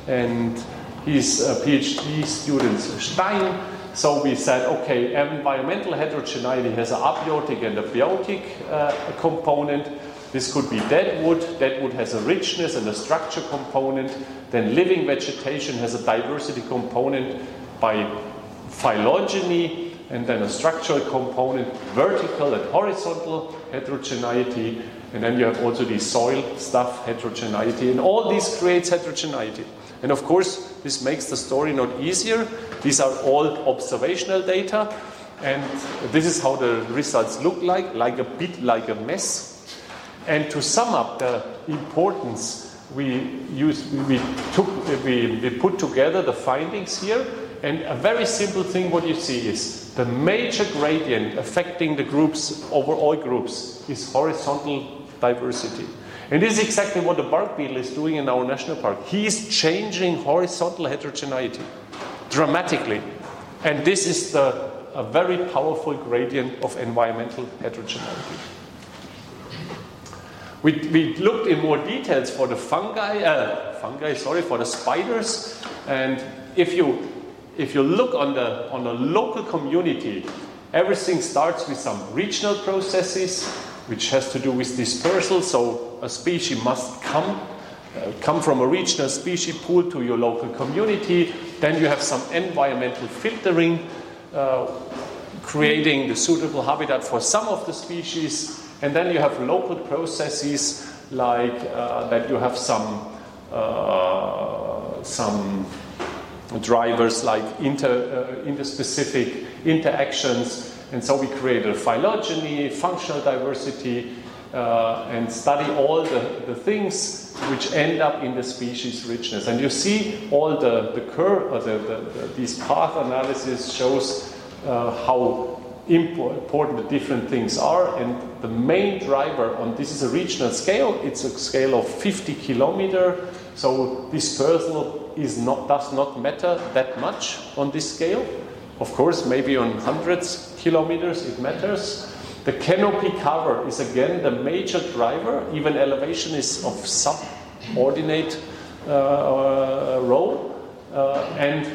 and his uh, PhD student Stein. So we said, okay, environmental heterogeneity has an abiotic and a biotic uh, component. This could be deadwood. Deadwood has a richness and a structure component. Then living vegetation has a diversity component by phylogeny, and then a structural component, vertical and horizontal heterogeneity, and then you have also the soil stuff heterogeneity, and all this creates heterogeneity. And of course, this makes the story not easier. These are all observational data, and this is how the results look like, like a bit like a mess. And to sum up the importance, we use we took we, we put together the findings here, and a very simple thing what you see is the major gradient affecting the groups over all groups is horizontal diversity. And this is exactly what the bark beetle is doing in our national park. He is changing horizontal heterogeneity dramatically. And this is the, a very powerful gradient of environmental heterogeneity. We, we looked in more details for the fungi, uh, fungi, sorry, for the spiders. And if you, if you look on the, on the local community, everything starts with some regional processes, which has to do with dispersal. So a species must come, uh, come from a regional species pool to your local community. Then you have some environmental filtering, uh, creating the suitable habitat for some of the species. And then you have local processes like uh, that you have some, uh, some drivers like inter, uh, interspecific interactions. And so we created phylogeny, functional diversity, uh, and study all the, the things which end up in the species richness. And you see all the, the curve, uh, the, the, these path analysis shows uh, how important the different things are. And the main driver on this is a regional scale. It's a scale of 50 kilometer. So dispersal is not, does not matter that much on this scale. Of course, maybe on hundreds kilometers it matters. The canopy cover is again the major driver. Even elevation is of subordinate uh, role. Uh, and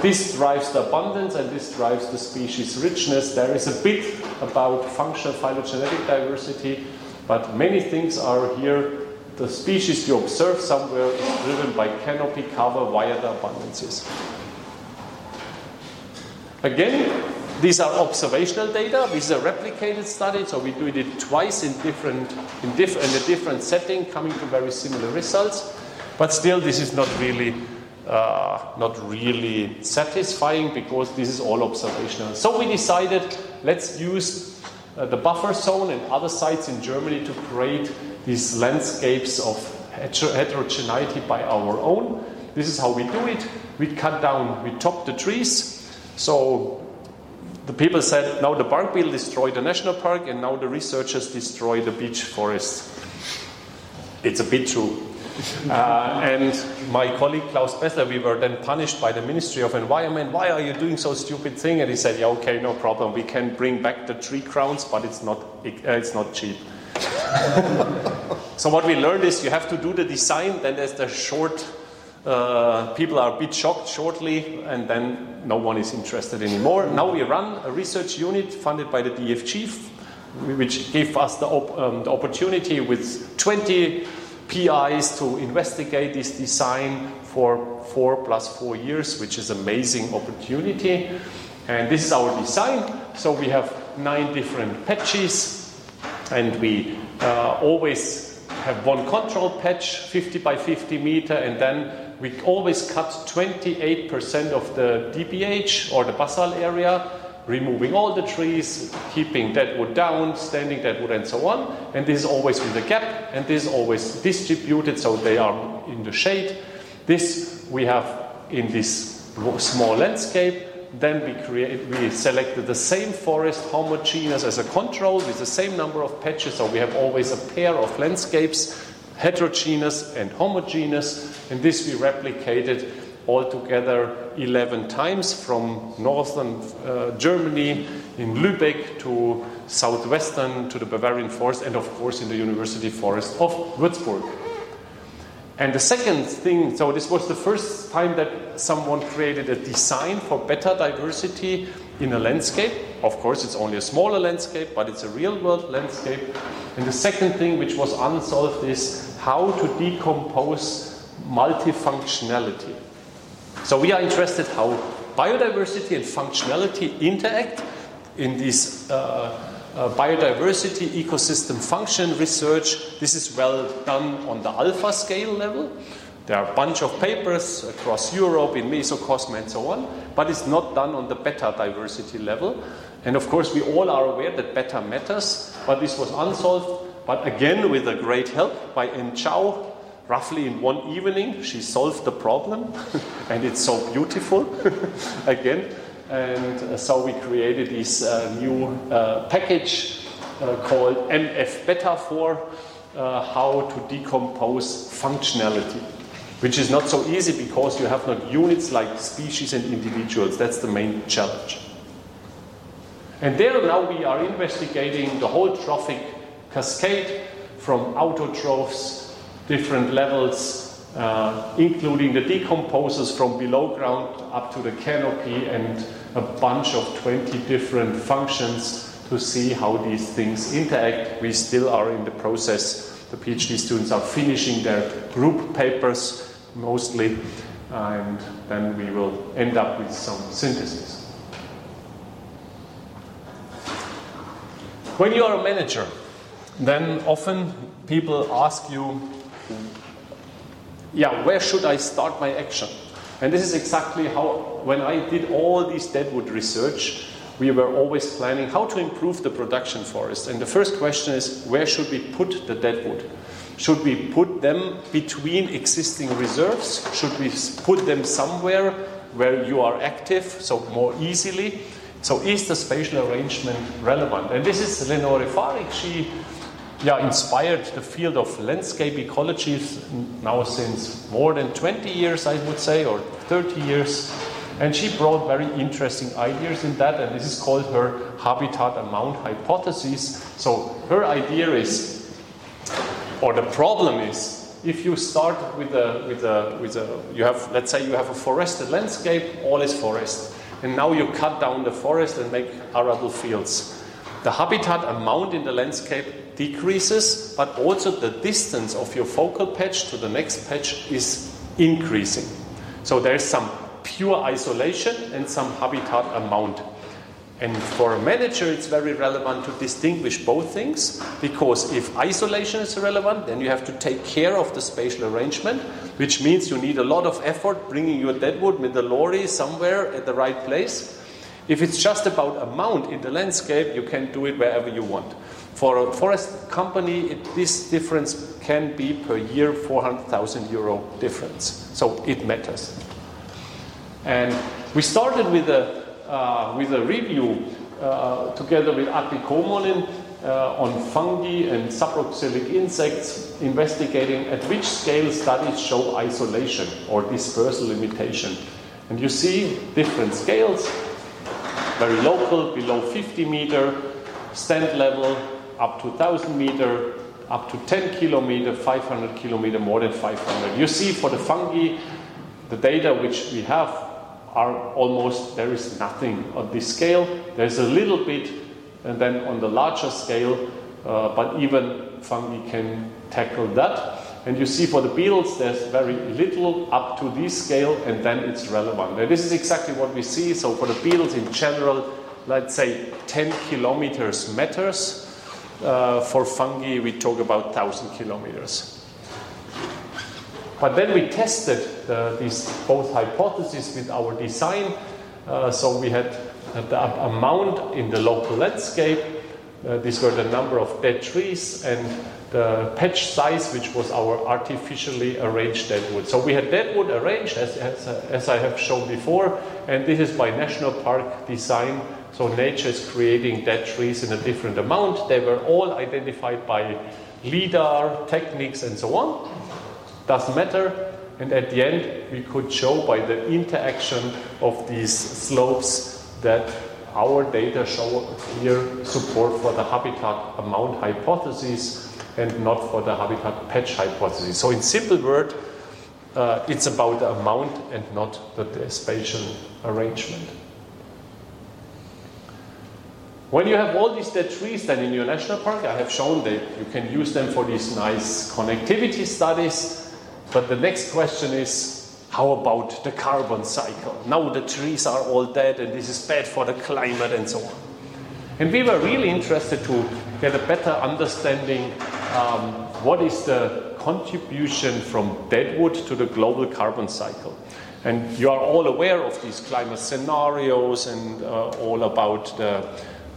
this drives the abundance and this drives the species richness. There is a bit about functional phylogenetic diversity, but many things are here. The species you observe somewhere is driven by canopy cover via the abundances. Again, these are observational data. This is a replicated study, so we do it twice in different in, diff, in a different setting, coming to very similar results. But still, this is not really uh, not really satisfying because this is all observational. So we decided let's use uh, the buffer zone and other sites in Germany to create these landscapes of heterogeneity by our own. This is how we do it. We cut down, we top the trees So the people said, now the bark beetle destroyed the national park, and now the researchers destroy the beech forest. It's a bit true. Uh, and my colleague Claus Bässler, we were then punished by the Ministry of Environment. Why are you doing so stupid thing? And he said, yeah, okay, no problem. We can bring back the tree crowns, but it's not, uh, it's not cheap. so what we learned is you have to do the design, then there's the short uh, people are a bit shocked shortly, and then no one is interested anymore. Now we run a research unit funded by the DFG, which gave us the, op- um, the opportunity with 20 PIs to investigate this design for four plus four years, which is amazing opportunity. And this is our design. So we have nine different patches, and we uh, always have one control patch, 50 by 50 meter, and then we always cut 28% of the DBH or the basal area, removing all the trees, keeping dead wood down, standing dead wood, and so on. And this is always with a gap, and this is always distributed so they are in the shade. This we have in this small landscape. Then we create, we selected the same forest homogeneous as a control with the same number of patches, so we have always a pair of landscapes heterogeneous and homogeneous, and this we replicated altogether 11 times from northern uh, Germany in Lübeck to southwestern to the Bavarian forest, and of course in the University Forest of Würzburg. And the second thing, so this was the first time that someone created a design for better diversity in a landscape. Of course, it's only a smaller landscape, but it's a real world landscape. And the second thing, which was unsolved, is how to decompose multifunctionality. So we are interested how biodiversity and functionality interact in this uh, uh, biodiversity ecosystem function research. This is well done on the alpha scale level. There are a bunch of papers across Europe in Mesocosm and so on, but it's not done on the beta diversity level. And of course, we all are aware that beta matters, but this was unsolved. But again, with a great help by Anne Chao, roughly in one evening, she solved the problem, and it's so beautiful again. And uh, so we created this uh, new uh, package uh, called MF Beta for uh, how to decompose functionality which is not so easy because you have not units like species and individuals. That's the main challenge. And there now we are investigating the whole trophic cascade from autotrophs, different levels, uh, including the decomposers from below ground up to the canopy and a bunch of 20 different functions to see how these things interact. We still are in the process. The PhD students are finishing their group papers mostly, and then we will end up with some synthesis. When you are a manager, then often people ask you, yeah, where should I start my action? And this is exactly how, when I did all this deadwood research, we were always planning how to improve the production forest. And the first question is, where should we put the deadwood? Should we put them between existing reserves? Should we put them somewhere where you are active, so more easily? So is the spatial arrangement relevant? And this is Lenore Fahrig. She yeah, inspired the field of landscape ecology now since more than 20 years, I would say, or 30 years. And she brought very interesting ideas in that, and this is called her habitat amount hypothesis. So her idea is or the problem is, if you start with a, with a, with a, you have, let's say you have a forested landscape, all is forest, and now you cut down the forest and make arable fields. The habitat amount in the landscape decreases, but also the distance of your focal patch to the next patch is increasing. So there's some pure isolation and some habitat amount. And for a manager, it's very relevant to distinguish both things because if isolation is relevant, then you have to take care of the spatial arrangement, which means you need a lot of effort bringing your deadwood with the lorry somewhere at the right place. If it's just about amount in the landscape, you can do it wherever you want. For a forest company, it, this difference can be per year 400,000 euro difference. So it matters. And we started with a uh, with a review uh, together with Atte Komonen uh, on fungi and saproxylic insects, investigating at which scale studies show isolation or dispersal limitation. And you see different scales, very local, below 50 meter, stand level, up to 1000 meter, up to 10 kilometer, 500 kilometer, more than 500. You see for the fungi, the data which we have are almost, there is nothing on this scale. There's a little bit, and then on the larger scale, uh, but even fungi can tackle that. And you see for the beetles, there's very little up to this scale, and then it's relevant. And this is exactly what we see. So for the beetles in general, let's say 10 kilometers matters. Uh, for fungi, we talk about 1,000 kilometers. But then we tested uh, these both hypotheses with our design. Uh, so we had the amount in the local landscape. Uh, these were the number of dead trees and the patch size, which was our artificially arranged deadwood. So we had deadwood arranged, as, as, as I have shown before, and this is by national park design so nature is creating dead trees in a different amount. They were all identified by LIDAR techniques and so on. Doesn't matter. And at the end, we could show by the interaction of these slopes that our data show clear support for the habitat amount hypothesis and not for the habitat patch hypothesis. So, in simple word, uh, it's about the amount and not the spatial arrangement. When you have all these dead trees then in your national park, I have shown that you can use them for these nice connectivity studies. But the next question is how about the carbon cycle? Now the trees are all dead and this is bad for the climate and so on. And we were really interested to get a better understanding um, what is the contribution from deadwood to the global carbon cycle. And you are all aware of these climate scenarios and uh, all about the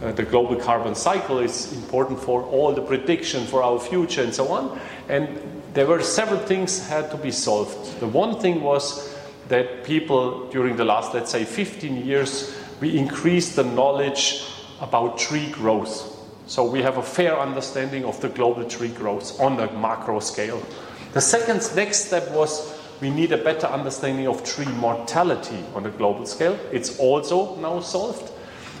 uh, the global carbon cycle is important for all the prediction for our future and so on. And there were several things had to be solved. The one thing was that people during the last, let's say, 15 years, we increased the knowledge about tree growth. So we have a fair understanding of the global tree growth on a macro scale. The second next step was we need a better understanding of tree mortality on a global scale. It's also now solved.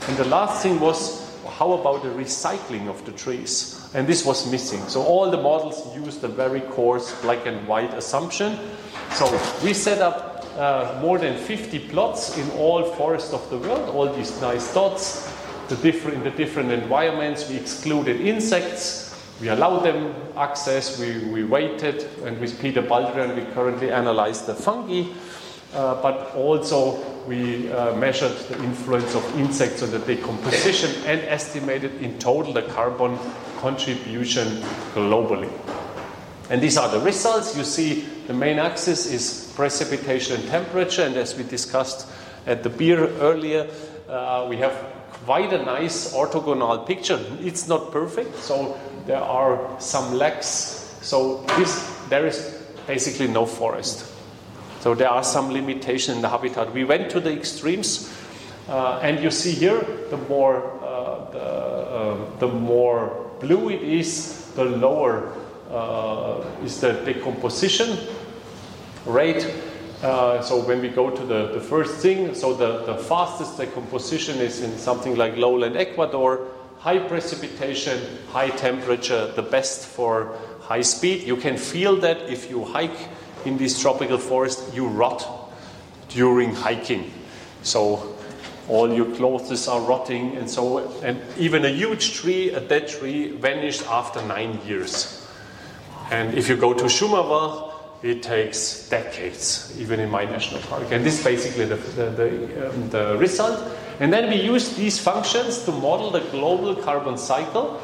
And the last thing was how about the recycling of the trees? And this was missing. So all the models used a very coarse black and white assumption. So we set up uh, more than 50 plots in all forests of the world, all these nice dots. The different, in the different environments, we excluded insects. We allowed them access. We, we waited, and with Peter Baldrian, we currently analyze the fungi. Uh, but also we uh, measured the influence of insects on the decomposition and estimated in total the carbon contribution globally. And these are the results. You see, the main axis is precipitation and temperature, and as we discussed at the beer earlier, uh, we have quite a nice orthogonal picture. It's not perfect, so there are some lags. So this, there is basically no forest. So there are some limitations in the habitat. We went to the extremes, uh, and you see here the more uh, the, uh, the, more blue it is, the lower uh, is the decomposition rate. Uh, so when we go to the, the first thing, so the, the fastest decomposition is in something like lowland Ecuador, high precipitation, high temperature, the best for high speed. You can feel that if you hike in this tropical forest, you rot during hiking. So all your clothes are rotting, and so and even a huge tree, a dead tree, vanished after nine years. And if you go to Šumava, it takes decades, even in my national park. And this is basically the, the, the, um, the result. And then we use these functions to model the global carbon cycle.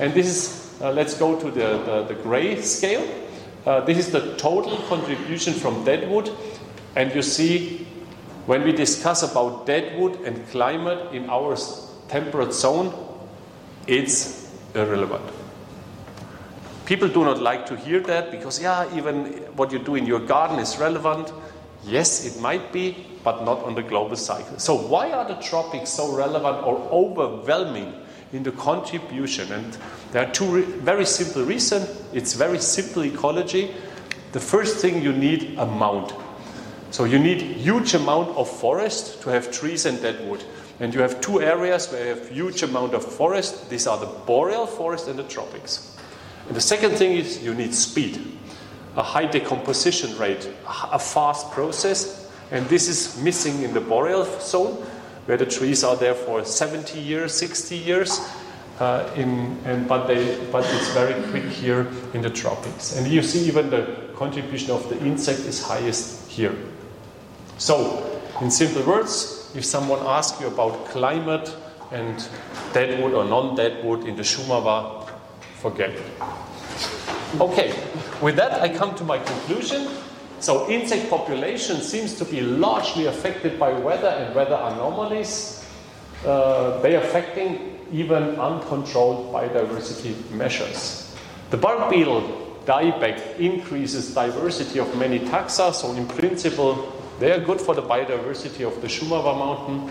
And this is, uh, let's go to the, the, the gray scale. Uh, this is the total contribution from deadwood, and you see when we discuss about deadwood and climate in our temperate zone, it's irrelevant. People do not like to hear that because, yeah, even what you do in your garden is relevant. Yes, it might be, but not on the global cycle. So, why are the tropics so relevant or overwhelming in the contribution? And there are two very simple reasons. It's very simple ecology. The first thing you need a mound. So you need huge amount of forest to have trees and dead wood. And you have two areas where you have huge amount of forest. These are the boreal forest and the tropics. And the second thing is you need speed, a high decomposition rate, a fast process. And this is missing in the boreal zone, where the trees are there for 70 years, 60 years. Uh, in, and, but, they, but it's very quick here in the tropics. And you see even the contribution of the insect is highest here. So, in simple words, if someone asks you about climate and deadwood or non-deadwood in the Šumava, forget it. Okay, with that I come to my conclusion. So insect population seems to be largely affected by weather and weather anomalies. Uh, they affecting even uncontrolled biodiversity measures. The bark beetle dieback increases diversity of many taxa, so in principle they are good for the biodiversity of the Šumava mountain.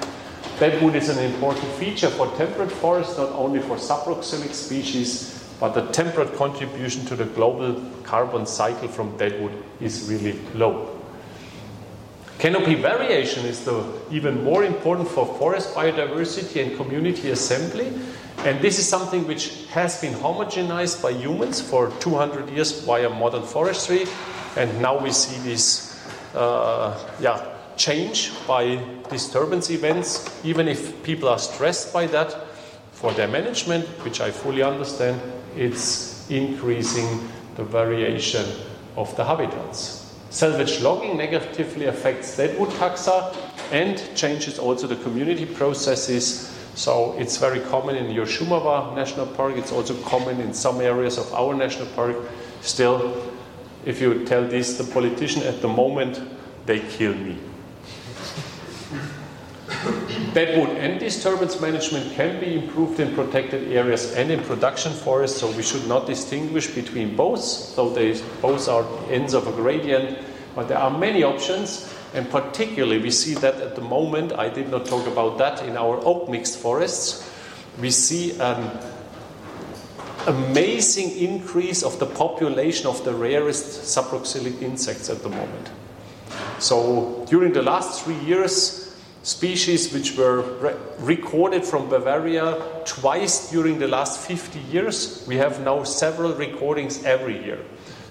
Deadwood is an important feature for temperate forests, not only for saproxylic species, but the temperate contribution to the global carbon cycle from deadwood is really low. Canopy variation is even more important for forest biodiversity and community assembly. And this is something which has been homogenized by humans for 200 years via modern forestry. And now we see this uh, yeah, change by disturbance events, even if people are stressed by that. For their management, which I fully understand, it's increasing the variation of the habitats. Salvage logging negatively affects deadwood taxa and changes also the community processes. So it's very common in your Šumava National Park. It's also common in some areas of our national park. Still, if you tell this the politician at the moment, they kill me. Deadwood and disturbance management can be improved in protected areas and in production forests, so we should not distinguish between both. So they both are ends of a gradient, but there are many options, and particularly we see that at the moment. I did not talk about that in our oak mixed forests. We see an amazing increase of the population of the rarest saproxylic insects at the moment. So during the last three years, species which were re- recorded from Bavaria twice during the last 50 years, we have now several recordings every year.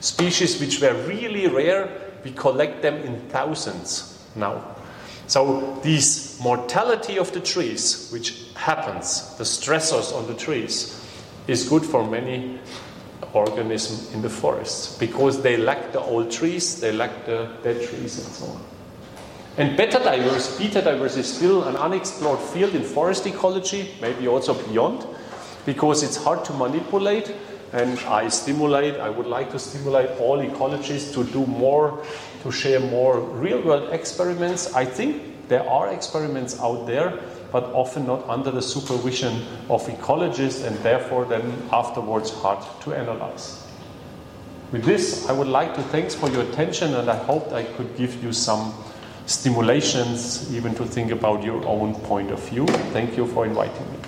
Species which were really rare, we collect them in thousands now. So, this mortality of the trees, which happens, the stressors on the trees, is good for many organisms in the forests because they lack the old trees, they lack the dead trees, and so on. And beta diverse, beta diverse is still an unexplored field in forest ecology, maybe also beyond, because it's hard to manipulate. And I stimulate, I would like to stimulate all ecologists to do more, to share more real world experiments. I think there are experiments out there but often not under the supervision of ecologists and therefore then afterwards hard to analyze. With this, I would like to thanks for your attention and I hope I could give you some stimulations even to think about your own point of view. Thank you for inviting me.